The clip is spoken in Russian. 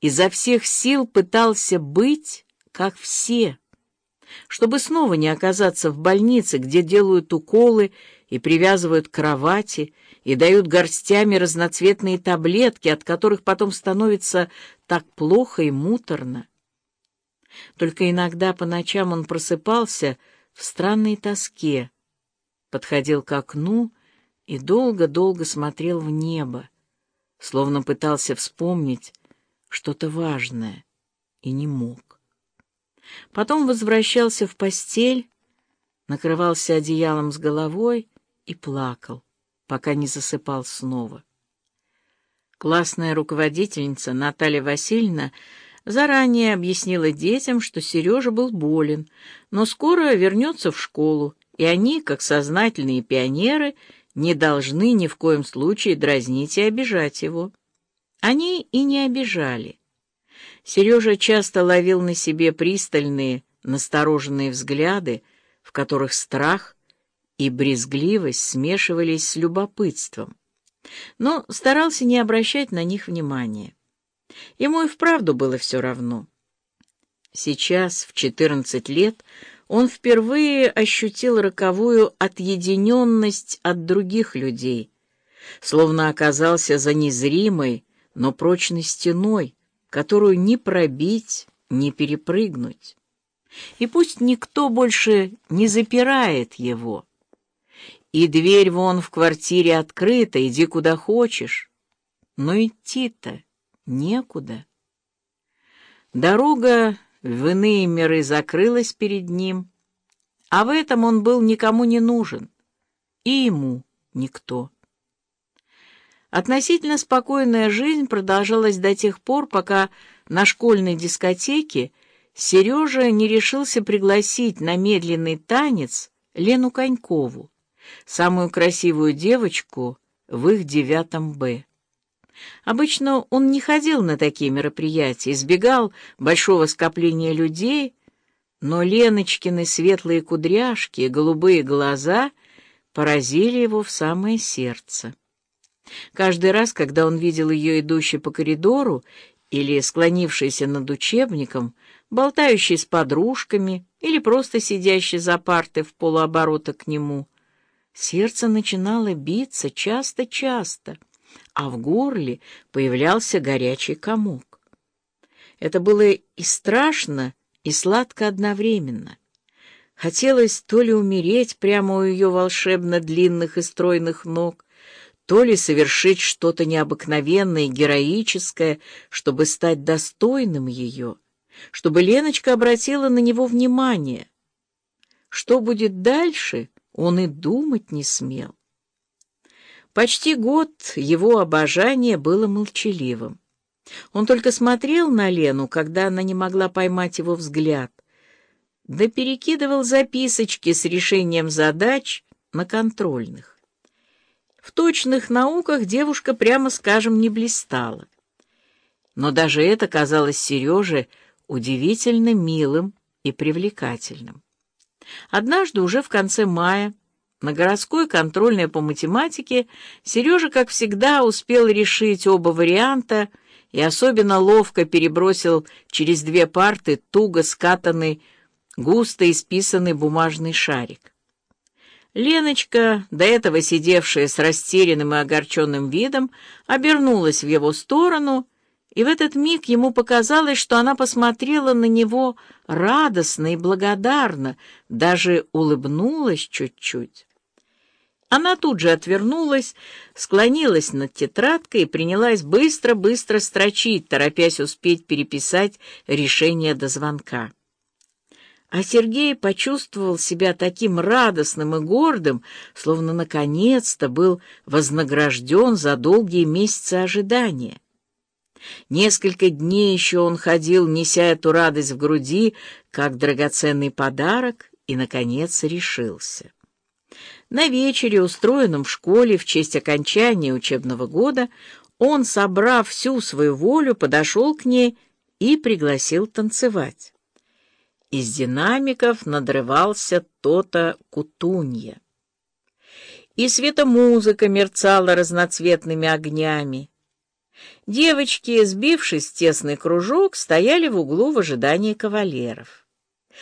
изо всех сил пытался быть, как все, чтобы снова не оказаться в больнице, где делают уколы и привязывают к кровати, и дают горстями разноцветные таблетки, от которых потом становится так плохо и муторно. Только иногда по ночам он просыпался в странной тоске, подходил к окну и долго-долго смотрел в небо, словно пытался вспомнить что-то важное и не мог. Потом возвращался в постель, накрывался одеялом с головой и плакал, пока не засыпал снова. Классная руководительница Наталья Васильевна заранее объяснила детям, что Сережа был болен, но скоро вернется в школу, и они, как сознательные пионеры, не должны ни в коем случае дразнить и обижать его. Они и не обижали. Сережа часто ловил на себе пристальные, настороженные взгляды, в которых страх и брезгливость смешивались с любопытством, но старался не обращать на них внимания. Ему и вправду было все равно. Сейчас, в четырнадцать лет, он впервые ощутил роковую отъединенность от других людей, словно оказался за незримой, но прочной стеной, которую ни пробить, ни перепрыгнуть. И пусть никто больше не запирает его. И дверь вон в квартире открыта, иди куда хочешь. Но идти-то некуда. Дорога в иные миры закрылась перед ним, а в этом он был никому не нужен, и ему никто. Относительно спокойная жизнь продолжалась до тех пор, пока на школьной дискотеке Сережа не решился пригласить на медленный танец Лену Конькову, самую красивую девочку в их девятом «Б». Обычно он не ходил на такие мероприятия, избегал большого скопления людей, но Леночкины светлые кудряшки и голубые глаза поразили его в самое сердце. Каждый раз, когда он видел ее идущей по коридору или склонившейся над учебником, болтающей с подружками или просто сидящей за партой в полуоборота к нему, сердце начинало биться часто-часто, а в горле появлялся горячий комок. Это было и страшно, и сладко одновременно. Хотелось то ли умереть прямо у ее волшебно длинных и стройных ног, то ли совершить что-то необыкновенное и героическое, чтобы стать достойным ее, чтобы Леночка обратила на него внимание. Что будет дальше, он и думать не смел. Почти год его обожание было молчаливым. Он только смотрел на Лену, когда она не могла поймать его взгляд, да перекидывал записочки с решением задач на контрольных. В точных науках девушка, прямо скажем, не блистала. Но даже это казалось Сереже удивительно милым и привлекательным. Однажды, уже в конце мая, на городской контрольной по математике Сережа, как всегда, успел решить оба варианта и особенно ловко перебросил через две парты туго скатанный, густо исписанный бумажный шарик. Леночка, до этого сидевшая с растерянным и огорченным видом, обернулась в его сторону, и в этот миг ему показалось, что она посмотрела на него радостно и благодарно, даже улыбнулась чуть-чуть. Она тут же отвернулась, склонилась над тетрадкой и принялась быстро-быстро строчить, торопясь успеть переписать решение до звонка. А Сергей почувствовал себя таким радостным и гордым, словно наконец-то был вознагражден за долгие месяцы ожидания. Несколько дней еще он ходил, неся эту радость в груди, как драгоценный подарок, и, наконец, решился. На вечере, устроенном в школе в честь окончания учебного года, он, собрав всю свою волю, подошел к ней и пригласил танцевать. Из динамиков надрывался то-то кутунья. И светомузыка мерцала разноцветными огнями. Девочки, сбившись в тесный кружок, стояли в углу в ожидании кавалеров.